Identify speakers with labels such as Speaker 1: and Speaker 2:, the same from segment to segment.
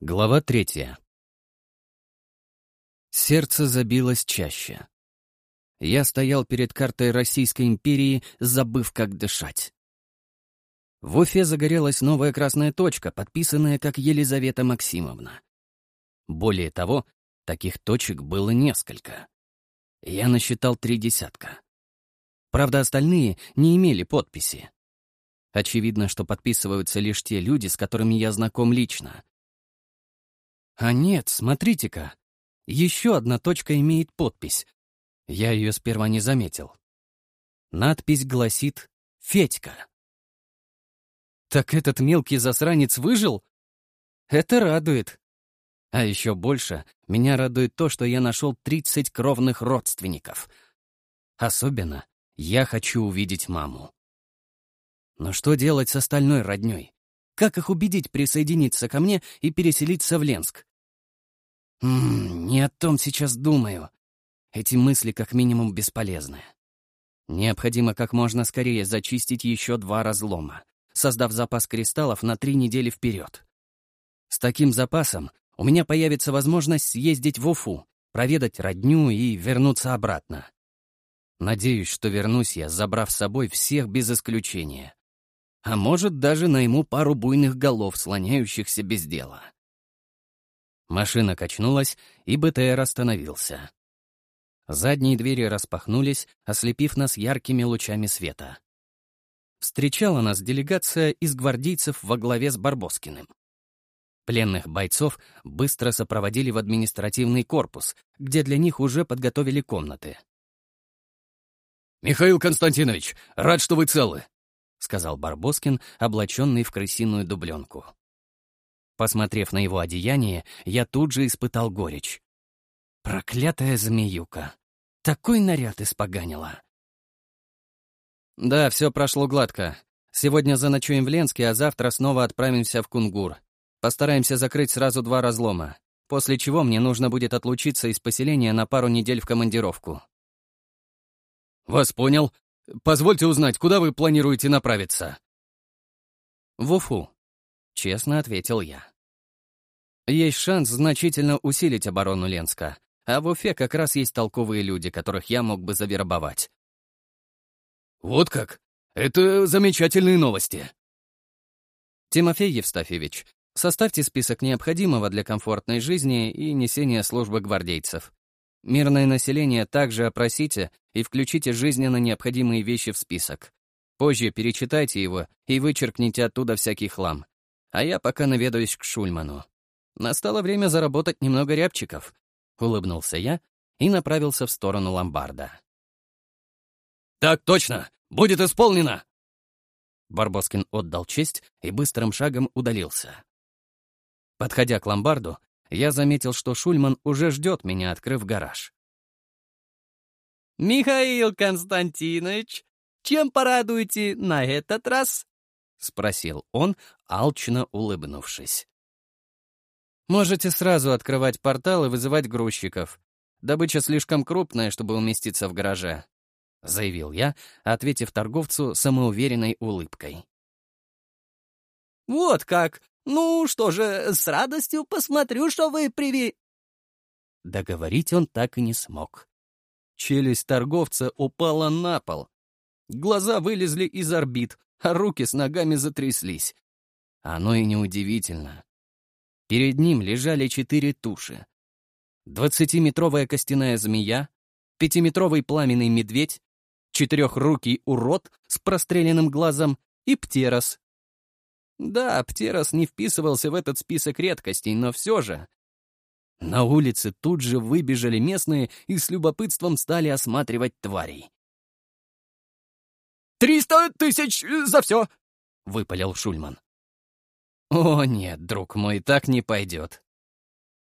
Speaker 1: Глава третья. Сердце забилось чаще. Я стоял перед картой Российской империи, забыв, как дышать. В Уфе загорелась новая красная точка, подписанная как Елизавета Максимовна. Более того, таких точек было несколько. Я насчитал три десятка. Правда, остальные не имели подписи. Очевидно, что подписываются лишь те люди, с которыми я знаком лично. А нет, смотрите-ка. Еще одна точка имеет подпись. Я ее сперва не заметил. Надпись гласит «Федька». Так этот мелкий засранец выжил? Это радует. А еще больше меня радует то, что я нашел 30 кровных родственников. Особенно я хочу увидеть маму. Но что делать с остальной родней? Как их убедить присоединиться ко мне и переселиться в Ленск? Ммм, не о том сейчас думаю. Эти мысли как минимум бесполезны. Необходимо как можно скорее зачистить еще два разлома, создав запас кристаллов на три недели вперед. С таким запасом у меня появится возможность съездить в Уфу, проведать родню и вернуться обратно. Надеюсь, что вернусь я, забрав с собой всех без исключения. А может, даже найму пару буйных голов, слоняющихся без дела. Машина качнулась, и БТР остановился. Задние двери распахнулись, ослепив нас яркими лучами света. Встречала нас делегация из гвардейцев во главе с Барбоскиным. Пленных бойцов быстро сопроводили в административный корпус, где для них уже подготовили комнаты.
Speaker 2: «Михаил Константинович, рад, что вы целы», —
Speaker 1: сказал Барбоскин, облаченный в крысиную дубленку. Посмотрев на его одеяние, я тут же испытал горечь. Проклятая змеюка. Такой наряд испоганила. Да, все прошло гладко. Сегодня заночуем в Ленске, а завтра снова отправимся в Кунгур. Постараемся закрыть сразу два разлома, после чего мне нужно будет отлучиться из поселения на пару недель в командировку.
Speaker 2: «Вас понял. Позвольте узнать, куда вы планируете направиться?»
Speaker 1: «В Уфу», — честно ответил я. Есть шанс значительно усилить оборону Ленска, а в Уфе как раз есть толковые люди, которых я мог бы завербовать.
Speaker 2: «Вот как? Это замечательные новости!»
Speaker 1: Тимофей Евстафьевич, составьте список необходимого для комфортной жизни и несения службы гвардейцев. Мирное население также опросите и включите жизненно необходимые вещи в список. Позже перечитайте его и вычеркните оттуда всякий хлам. А я пока наведаюсь к Шульману. Настало время заработать немного рябчиков. Улыбнулся я и направился в сторону ломбарда.
Speaker 2: «Так точно! Будет исполнено!»
Speaker 1: Барбоскин отдал честь и быстрым шагом удалился. Подходя к ломбарду, я заметил, что Шульман уже ждет меня, открыв гараж.
Speaker 3: «Михаил Константинович, чем порадуете на этот раз?» — спросил он, алчно улыбнувшись.
Speaker 1: Можете сразу открывать портал и вызывать грузчиков. Добыча слишком крупная, чтобы уместиться в гараже», — заявил я, ответив торговцу самоуверенной улыбкой.
Speaker 3: «Вот как! Ну что же, с радостью посмотрю, что вы приви...»
Speaker 1: Договорить он так и не смог. Челюсть торговца упала на пол. Глаза вылезли из орбит, а руки с ногами затряслись. Оно и неудивительно. Перед ним лежали четыре туши. Двадцатиметровая костяная змея, пятиметровый пламенный медведь, четырехрукий урод с простреленным глазом и птерос. Да, птерос не вписывался в этот список редкостей, но все же. На улице тут же выбежали местные и с любопытством стали осматривать тварей.
Speaker 2: «Триста тысяч за все!» — выпалил Шульман.
Speaker 1: «О, нет, друг мой, так не пойдет».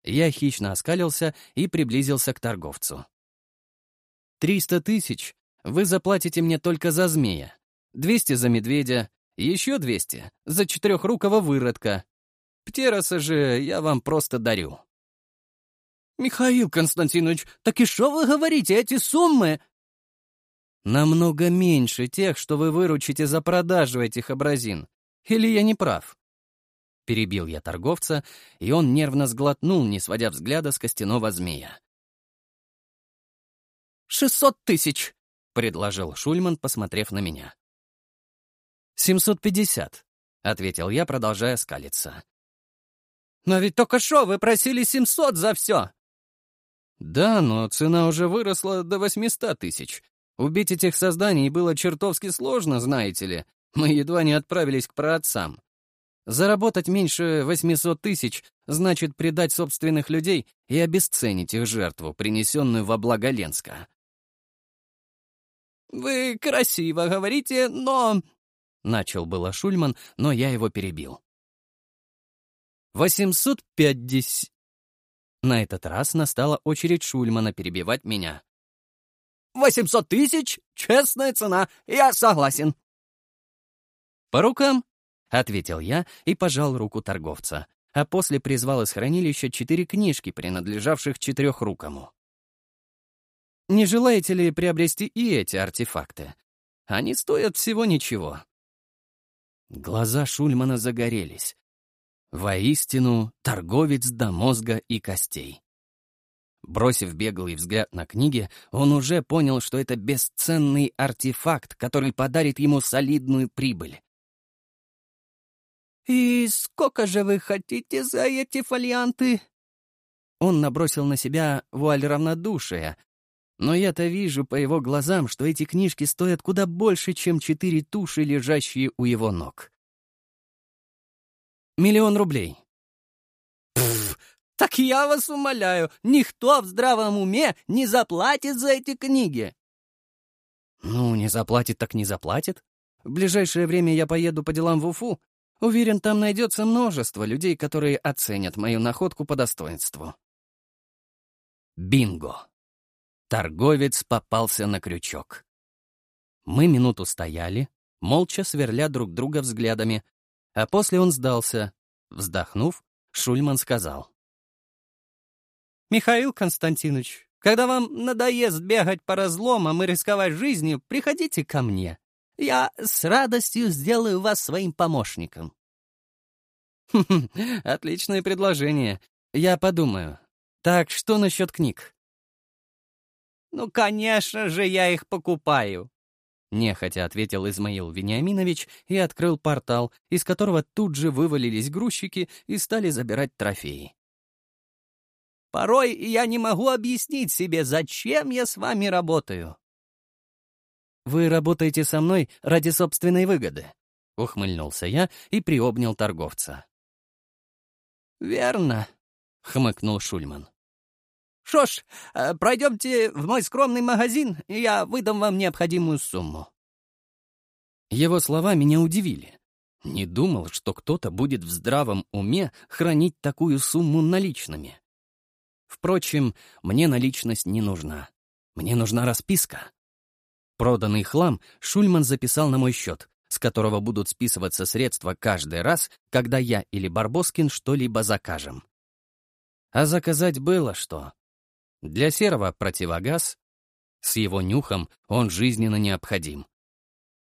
Speaker 1: Я хищно оскалился и приблизился к торговцу. «Триста тысяч вы заплатите мне только за змея, двести за медведя, еще двести за четырехрукого выродка. Птероса же я вам просто дарю».
Speaker 3: «Михаил Константинович, так и что вы говорите, эти суммы?»
Speaker 1: «Намного меньше тех, что вы выручите за продажу этих образин. Или я не прав?» — перебил я торговца, и он нервно сглотнул, не сводя взгляда с костяного змея.
Speaker 3: «Шестьсот тысяч!»
Speaker 1: — предложил Шульман, посмотрев на меня. «Семьсот пятьдесят», — ответил я, продолжая скалиться.
Speaker 3: «Но ведь только что вы просили семьсот за все!»
Speaker 1: «Да, но цена уже выросла до восьмиста тысяч. Убить этих созданий было чертовски сложно, знаете ли. Мы едва не отправились к праотцам. Заработать меньше 800 тысяч значит предать собственных людей и обесценить их жертву, принесенную во благо Ленска.
Speaker 3: «Вы красиво говорите, но...» — начал было Шульман, но я его перебил.
Speaker 1: «Восемьсот пятьдесят...» На этот раз настала очередь Шульмана перебивать меня.
Speaker 3: «Восемьсот тысяч? Честная цена, я согласен».
Speaker 1: «По рукам», — ответил я и пожал руку торговца, а после призвал из хранилища четыре книжки, принадлежавших четырехрукому. «Не желаете ли приобрести и эти артефакты? Они стоят всего ничего». Глаза Шульмана загорелись. Воистину, торговец до мозга и костей. Бросив беглый взгляд на книги, он уже понял, что это бесценный артефакт, который подарит ему солидную прибыль.
Speaker 3: «И сколько же вы хотите за эти фолианты?»
Speaker 1: Он набросил на себя вуаль равнодушия, но я-то вижу по его глазам, что эти книжки стоят куда больше, чем четыре туши, лежащие у его ног. Миллион рублей.
Speaker 3: Пф, так я вас умоляю, никто в здравом уме не заплатит за эти книги.
Speaker 1: Ну, не заплатит так не заплатит. В ближайшее время я поеду по делам в Уфу, Уверен, там найдется множество людей, которые оценят мою находку по достоинству. Бинго! Торговец попался на крючок. Мы минуту стояли, молча сверля друг друга взглядами, а после он сдался. Вздохнув, Шульман сказал.
Speaker 3: «Михаил Константинович, когда вам надоест бегать по разломам и рисковать жизнью, приходите ко мне. Я с радостью сделаю вас своим помощником.
Speaker 1: Отличное предложение. Я подумаю. Так, что насчет книг?
Speaker 3: Ну, конечно же, я их покупаю.
Speaker 1: Нехотя ответил Измаил Вениаминович и открыл портал, из которого тут же вывалились грузчики и стали забирать трофеи.
Speaker 3: Порой я не могу объяснить себе, зачем я с вами работаю.
Speaker 1: «Вы работаете со мной ради собственной выгоды», — ухмыльнулся я и приобнял торговца.
Speaker 3: «Верно», —
Speaker 1: хмыкнул Шульман.
Speaker 3: «Что ж, э, пройдемте в мой скромный магазин, и я выдам вам необходимую сумму».
Speaker 1: Его слова меня удивили. Не думал, что кто-то будет в здравом уме хранить такую сумму наличными. Впрочем, мне наличность не нужна. Мне нужна расписка. Проданный хлам Шульман записал на мой счет, с которого будут списываться средства каждый раз, когда я или Барбоскин что-либо закажем. А заказать было что? Для серого противогаз. С его нюхом он жизненно необходим.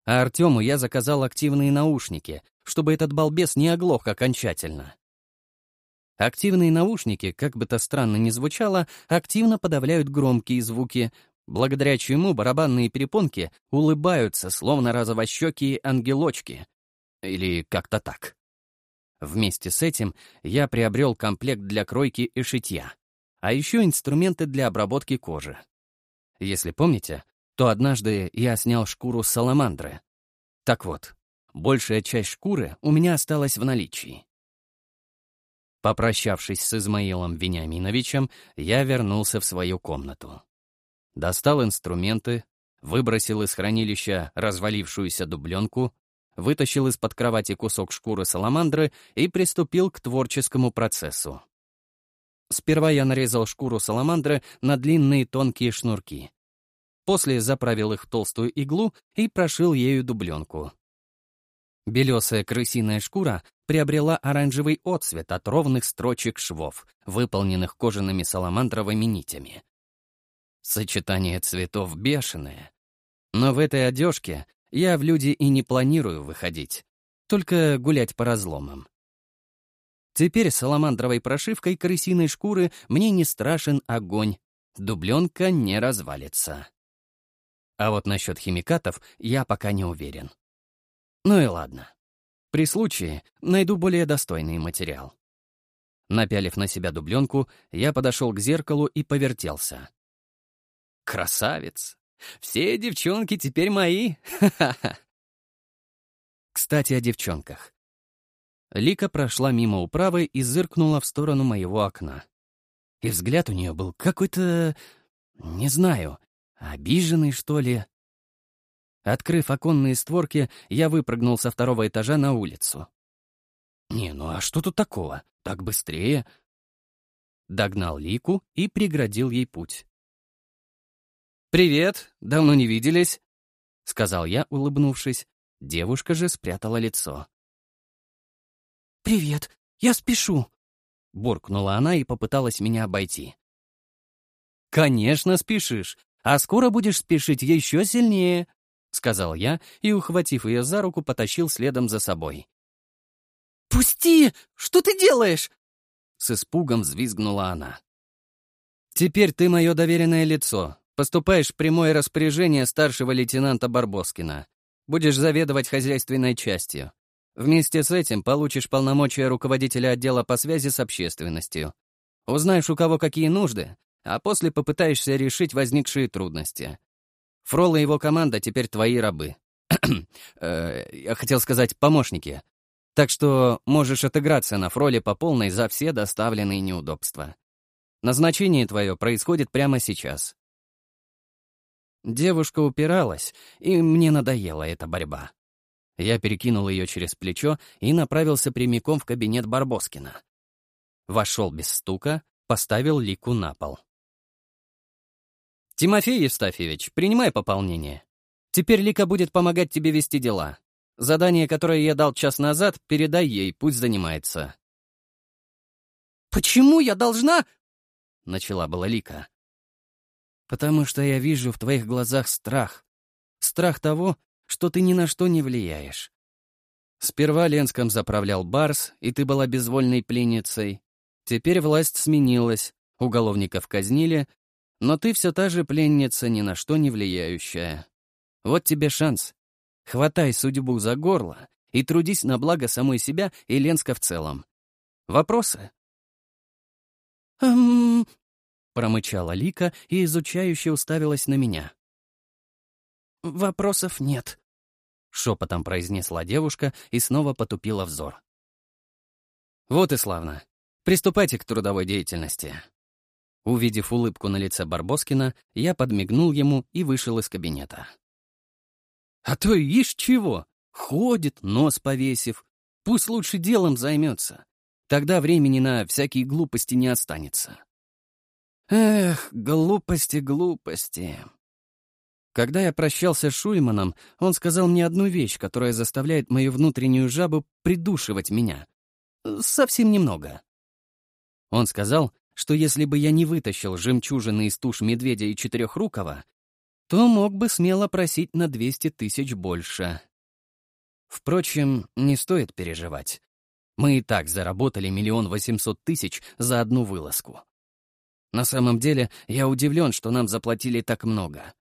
Speaker 1: А Артему я заказал активные наушники, чтобы этот балбес не оглох окончательно. Активные наушники, как бы то странно ни звучало, активно подавляют громкие звуки, благодаря чему барабанные перепонки улыбаются, словно розовощекие ангелочки. Или как-то так. Вместе с этим я приобрел комплект для кройки и шитья, а еще инструменты для обработки кожи. Если помните, то однажды я снял шкуру саламандры. Так вот, большая часть шкуры у меня осталась в наличии. Попрощавшись с Измаилом Вениаминовичем, я вернулся в свою комнату достал инструменты, выбросил из хранилища развалившуюся дубленку, вытащил из-под кровати кусок шкуры саламандры и приступил к творческому процессу. Сперва я нарезал шкуру саламандры на длинные тонкие шнурки. После заправил их в толстую иглу и прошил ею дубленку. Белесая крысиная шкура приобрела оранжевый отцвет от ровных строчек швов, выполненных кожаными саламандровыми нитями. Сочетание цветов бешеное. Но в этой одежке я в люди и не планирую выходить, только гулять по разломам. Теперь саламандровой прошивкой крысиной шкуры мне не страшен огонь. Дубленка не развалится. А вот насчет химикатов я пока не уверен. Ну и ладно. При случае найду более достойный материал. Напялив на себя дубленку, я подошел к зеркалу и повертелся. Красавец! Все девчонки теперь мои! Ха-ха-ха! Кстати, о девчонках. Лика прошла мимо управы и зыркнула в сторону моего окна. И взгляд у нее был какой-то... не знаю, обиженный, что ли. Открыв оконные створки, я выпрыгнул со второго этажа на улицу. «Не, ну а что тут такого? Так быстрее!» Догнал Лику и преградил ей путь. «Привет, давно не виделись», — сказал я, улыбнувшись. Девушка же спрятала лицо.
Speaker 3: «Привет, я спешу», —
Speaker 1: буркнула она и попыталась меня обойти. «Конечно спешишь, а скоро будешь спешить еще сильнее», — сказал я и, ухватив ее за руку, потащил следом за собой.
Speaker 3: «Пусти! Что ты делаешь?»
Speaker 1: С испугом взвизгнула она. «Теперь ты мое доверенное лицо. Поступаешь в прямое распоряжение старшего лейтенанта Барбоскина. Будешь заведовать хозяйственной частью. Вместе с этим получишь полномочия руководителя отдела по связи с общественностью. Узнаешь, у кого какие нужды, а после попытаешься решить возникшие трудности. Фрол и его команда теперь твои рабы. Э, я хотел сказать, помощники. Так что можешь отыграться на Фроле по полной за все доставленные неудобства. Назначение твое происходит прямо сейчас. Девушка упиралась, и мне надоела эта борьба. Я перекинул ее через плечо и направился прямиком в кабинет Барбоскина. Вошел без стука, поставил лику на пол. «Тимофей Евстафьевич, принимай пополнение. Теперь Лика будет помогать тебе вести дела. Задание, которое я дал час назад, передай ей, пусть занимается».
Speaker 3: «Почему я должна...»
Speaker 1: — начала была Лика. «Потому что я вижу в твоих глазах страх. Страх того, что ты ни на что не влияешь. Сперва Ленском заправлял Барс, и ты была безвольной пленницей. Теперь власть сменилась, уголовников казнили, но ты все та же пленница, ни на что не влияющая. Вот тебе шанс. Хватай судьбу за горло и трудись на благо самой себя и Ленска в целом. Вопросы?
Speaker 3: «Эм...»
Speaker 1: — промычала Лика и изучающе уставилась на меня.
Speaker 3: «Вопросов нет», — шепотом произнесла девушка и снова потупила взор.
Speaker 1: «Вот и славно. Приступайте к трудовой деятельности». Увидев улыбку на лице Барбоскина, я подмигнул ему и вышел из кабинета. «А то ишь чего! Ходит, нос повесив. Пусть лучше делом займется. Тогда времени на всякие глупости не останется». Эх, глупости, глупости. Когда я прощался с Шульманом, он сказал мне одну вещь, которая заставляет мою внутреннюю жабу придушивать меня. Совсем немного. Он сказал, что если бы я не вытащил жемчужины из туш медведя и четырехрукого, то мог бы смело просить на 200 тысяч больше. Впрочем, не стоит переживать. Мы и так заработали миллион восемьсот тысяч за одну вылазку. На самом деле, я удивлен, что нам заплатили так много.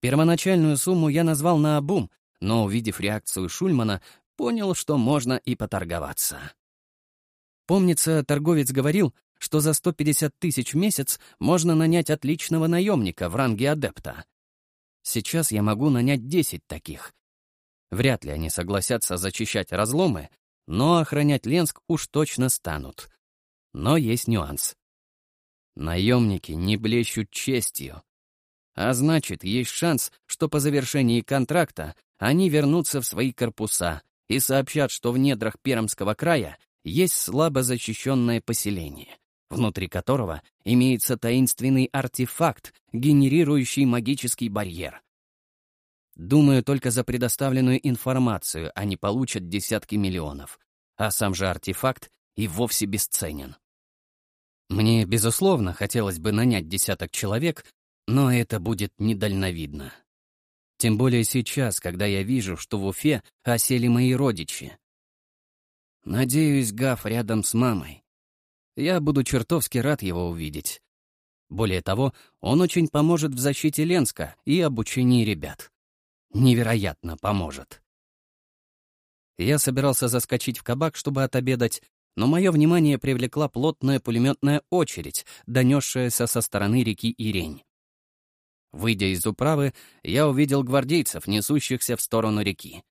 Speaker 1: Первоначальную сумму я назвал на обум, но, увидев реакцию Шульмана, понял, что можно и поторговаться. Помнится, торговец говорил, что за 150 тысяч в месяц можно нанять отличного наемника в ранге адепта. Сейчас я могу нанять 10 таких. Вряд ли они согласятся зачищать разломы, но охранять Ленск уж точно станут. Но есть нюанс. Наемники не блещут честью, а значит, есть шанс, что по завершении контракта они вернутся в свои корпуса и сообщат, что в недрах Пермского края есть слабо защищенное поселение, внутри которого имеется таинственный артефакт, генерирующий магический барьер. Думаю, только за предоставленную информацию они получат десятки миллионов, а сам же артефакт и вовсе бесценен. Мне, безусловно, хотелось бы нанять десяток человек, но это будет недальновидно. Тем более сейчас, когда я вижу, что в Уфе осели мои родичи. Надеюсь, Гав рядом с мамой. Я буду чертовски рад его увидеть. Более того, он очень поможет в защите Ленска и обучении ребят. Невероятно поможет. Я собирался заскочить в кабак, чтобы отобедать, но мое внимание привлекла плотная пулеметная очередь, донесшаяся со стороны реки Ирень. Выйдя из управы, я увидел гвардейцев, несущихся в сторону реки.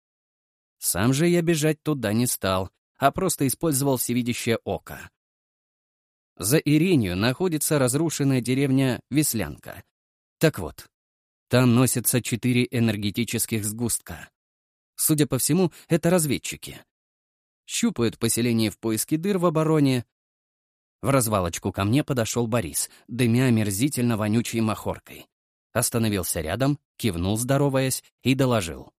Speaker 1: Сам же я бежать туда не стал, а просто использовал всевидящее око. За Иринью находится разрушенная деревня Веслянка. Так вот, там носятся четыре энергетических сгустка. Судя по всему, это разведчики. Щупают поселение в поиске дыр в обороне. В развалочку ко мне подошел Борис, дымя омерзительно вонючей махоркой. Остановился рядом, кивнул, здороваясь, и доложил.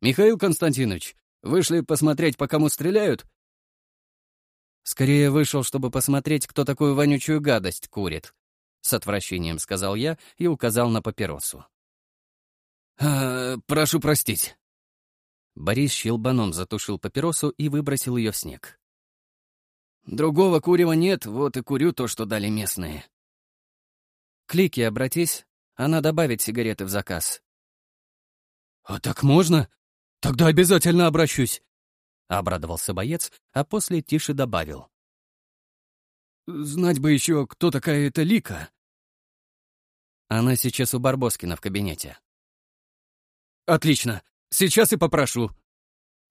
Speaker 2: «Михаил Константинович, вышли посмотреть, по кому стреляют?»
Speaker 1: «Скорее вышел, чтобы посмотреть, кто такую вонючую гадость курит», — с отвращением сказал я и указал на папиросу.
Speaker 2: «А, прошу простить».
Speaker 1: Борис щелбаном затушил папиросу и выбросил ее в снег.
Speaker 2: «Другого курева нет, вот и курю то, что дали местные».
Speaker 1: Клики обратись, она добавит сигареты в заказ.
Speaker 2: «А так можно? Тогда обязательно обращусь!»
Speaker 1: Обрадовался боец, а после тише добавил.
Speaker 2: «Знать бы еще, кто такая эта Лика!»
Speaker 1: Она сейчас у Барбоскина в кабинете.
Speaker 2: «Отлично! Сейчас и попрошу!»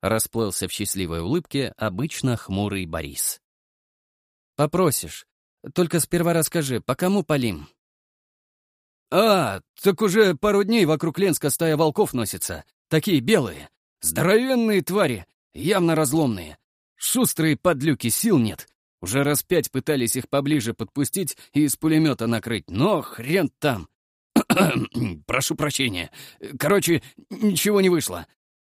Speaker 1: Расплылся в счастливой улыбке обычно хмурый Борис. «Попросишь. Только сперва расскажи, по кому полим?»
Speaker 2: «А, так уже пару дней вокруг Ленска стая волков носится. Такие белые. Здоровенные твари, явно разломные. Шустрые подлюки, сил нет. Уже раз пять пытались их поближе подпустить и из пулемета накрыть, но хрен там. Прошу прощения. Короче, ничего не вышло.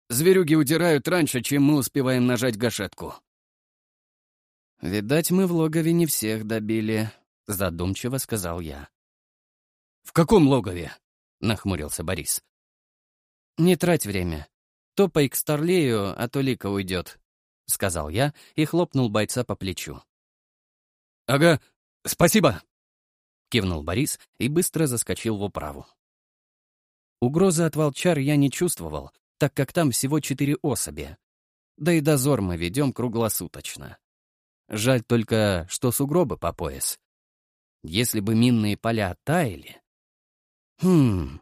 Speaker 2: Зверюги удирают раньше, чем мы успеваем нажать гашетку.
Speaker 1: «Видать, мы в логове не всех добили», — задумчиво сказал я.
Speaker 2: «В каком логове?» — нахмурился Борис.
Speaker 1: «Не трать время. Топай к Старлею, а то Лика уйдет», — сказал я и хлопнул бойца по плечу.
Speaker 2: «Ага, спасибо!»
Speaker 1: — кивнул Борис и быстро заскочил в управу. Угрозы от волчар я не чувствовал, так как там всего четыре особи. Да и дозор мы ведем круглосуточно. Жаль только, что сугробы по пояс. Если бы минные поля таяли, Хм,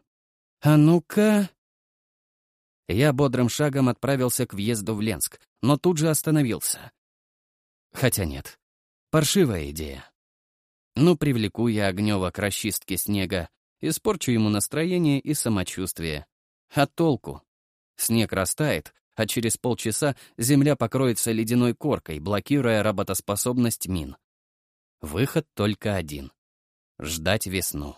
Speaker 1: а ну-ка... Я бодрым шагом отправился к въезду в Ленск, но тут же остановился. Хотя нет, паршивая идея. Ну, привлеку я Огнева к расчистке снега, испорчу ему настроение и самочувствие. А толку? Снег растает, а через полчаса земля покроется ледяной коркой, блокируя работоспособность мин. Выход только один — ждать весну.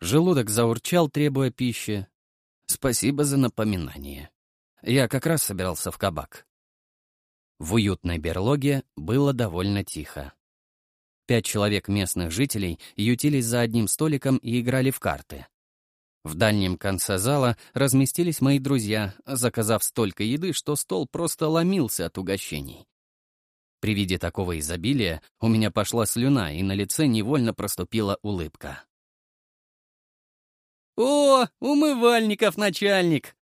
Speaker 1: Желудок заурчал, требуя пищи. Спасибо за напоминание. Я как раз собирался в кабак. В уютной берлоге было довольно тихо. Пять человек местных жителей ютились за одним столиком и играли в карты. В дальнем конце зала разместились мои друзья, заказав столько еды, что стол просто ломился от угощений. При виде такого изобилия у меня пошла слюна, и на лице невольно проступила улыбка.
Speaker 3: «О, умывальников начальник!»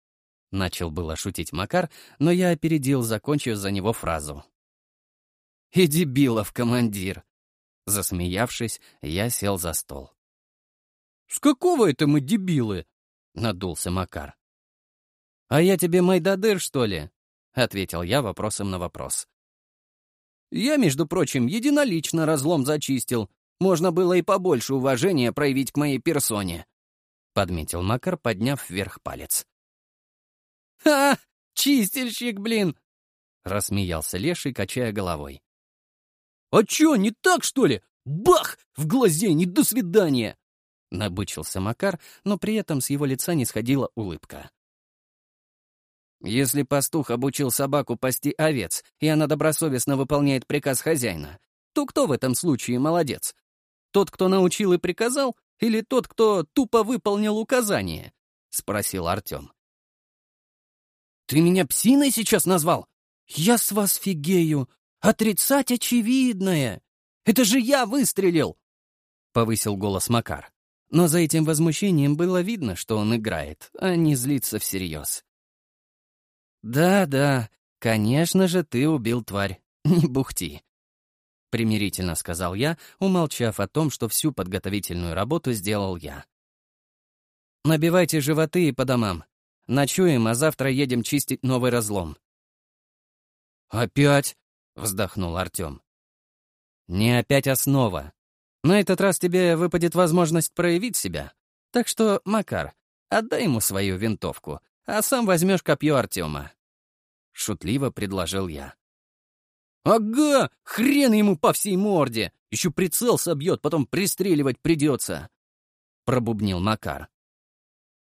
Speaker 1: Начал было шутить Макар, но я опередил, закончив за него фразу.
Speaker 3: «И дебилов, командир!»
Speaker 1: Засмеявшись, я сел за стол.
Speaker 3: «С какого это мы дебилы?»
Speaker 1: — надулся Макар. «А я тебе Майдадыр, что ли?» — ответил я вопросом на вопрос.
Speaker 3: «Я, между прочим, единолично разлом зачистил. Можно было и побольше уважения проявить к моей персоне»,
Speaker 1: подметил Макар, подняв вверх палец.
Speaker 3: «Ха! Чистильщик, блин!»
Speaker 1: — рассмеялся Леший, качая головой.
Speaker 3: «А чё, не так, что ли? Бах! В глазень и до свидания!»
Speaker 1: Набычился Макар, но при этом с его лица не сходила улыбка. «Если пастух обучил собаку пасти овец, и она добросовестно выполняет приказ хозяина, то кто в этом случае молодец? Тот, кто научил и приказал, или тот, кто тупо выполнил указание?» — спросил Артем.
Speaker 2: ты меня псиной сейчас назвал?
Speaker 3: Я с вас фигею. Отрицать очевидное. Это же я выстрелил!» Повысил голос Макар. Но за этим возмущением было видно, что он играет, а не злится всерьез. «Да-да, конечно же, ты убил тварь. Не бухти», — примирительно сказал я, умолчав о том, что всю подготовительную работу сделал я. «Набивайте животы и по домам. Ночуем, а завтра едем чистить новый разлом».
Speaker 2: «Опять?» — вздохнул Артем.
Speaker 3: «Не опять основа. На этот раз тебе выпадет возможность проявить себя. Так что, Макар, отдай ему свою винтовку, а сам возьмешь копье Артема. Шутливо предложил я.
Speaker 2: «Ага, хрен ему по всей морде! Еще прицел собьет, потом пристреливать придется!» Пробубнил Макар.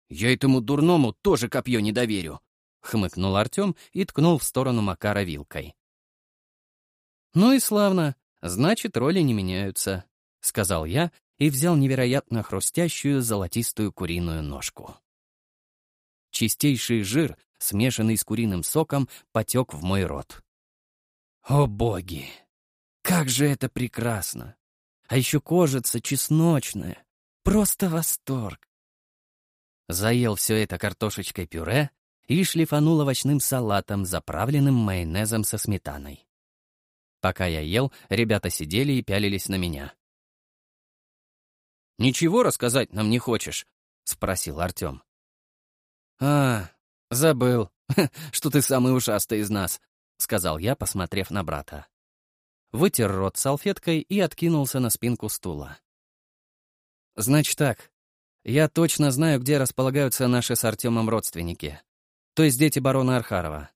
Speaker 2: «Я этому дурному тоже копье не доверю!» — хмыкнул Артем и ткнул в сторону Макара вилкой.
Speaker 3: «Ну и славно. Значит, роли не меняются. — сказал я и взял невероятно хрустящую золотистую куриную ножку. Чистейший жир, смешанный с куриным соком, потек в мой рот. О боги! Как же это прекрасно! А еще кожица чесночная. Просто восторг! Заел все это картошечкой пюре и шлифанул овощным салатом, заправленным майонезом со сметаной. Пока я ел, ребята сидели и пялились на меня.
Speaker 2: «Ничего рассказать нам не хочешь?» — спросил Артем.
Speaker 3: «А, забыл, что ты самый ушастый из нас», — сказал я, посмотрев на брата. Вытер рот салфеткой и откинулся на спинку стула. «Значит так, я точно знаю, где располагаются наши с Артемом родственники, то есть дети барона Архарова.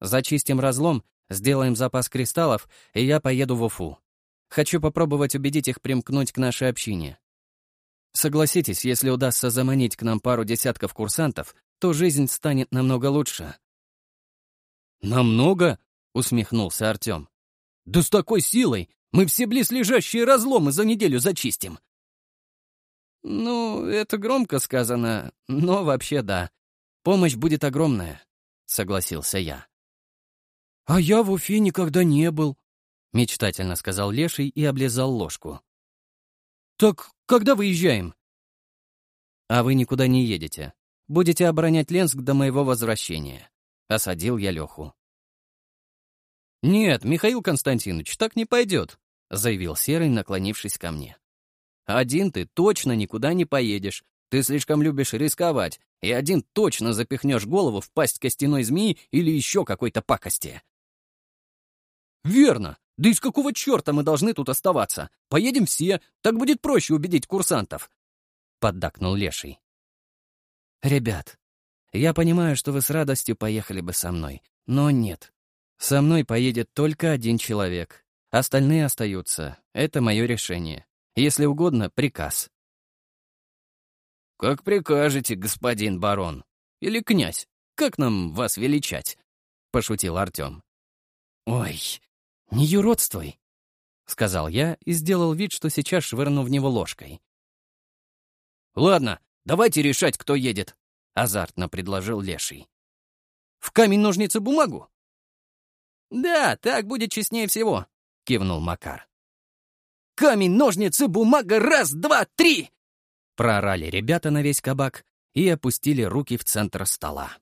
Speaker 3: Зачистим разлом, сделаем запас кристаллов, и я поеду в Уфу. Хочу попробовать убедить их примкнуть к нашей общине. Согласитесь, если удастся заманить к нам пару десятков курсантов, то жизнь станет намного лучше».
Speaker 2: «Намного?» — усмехнулся Артем. «Да с такой силой мы все близлежащие разломы за неделю зачистим».
Speaker 3: «Ну, это громко сказано, но вообще да. Помощь будет огромная», — согласился я.
Speaker 2: «А я в Уфе никогда не был», —
Speaker 3: мечтательно сказал Леший и облизал ложку.
Speaker 2: «Так когда выезжаем?»
Speaker 3: «А вы никуда не едете. Будете оборонять Ленск до моего возвращения». Осадил я Леху.
Speaker 2: «Нет, Михаил Константинович, так не пойдет», — заявил Серый, наклонившись ко мне. «Один ты точно никуда не поедешь. Ты слишком любишь рисковать, и один точно запихнешь голову в пасть костяной змеи или еще какой-то пакости». «Верно. Да из какого черта мы должны тут оставаться? Поедем все, так будет проще убедить курсантов. Поддакнул Леший.
Speaker 3: Ребят, я понимаю, что вы с радостью поехали бы со мной, но нет. Со мной поедет только один человек. Остальные остаются. Это мое решение. Если угодно, приказ.
Speaker 2: «Как прикажете, господин барон. Или князь. Как нам вас величать?» — пошутил Артем.
Speaker 3: «Ой, «Не юродствуй», — сказал я и сделал вид, что сейчас швырну в него ложкой.
Speaker 2: «Ладно, давайте решать, кто едет», — азартно предложил Леший. «В камень-ножницы-бумагу?»
Speaker 3: «Да, так будет честнее всего», — кивнул Макар.
Speaker 2: «Камень-ножницы-бумага, раз, два, три!»
Speaker 3: Проорали ребята на весь кабак и опустили руки в центр стола.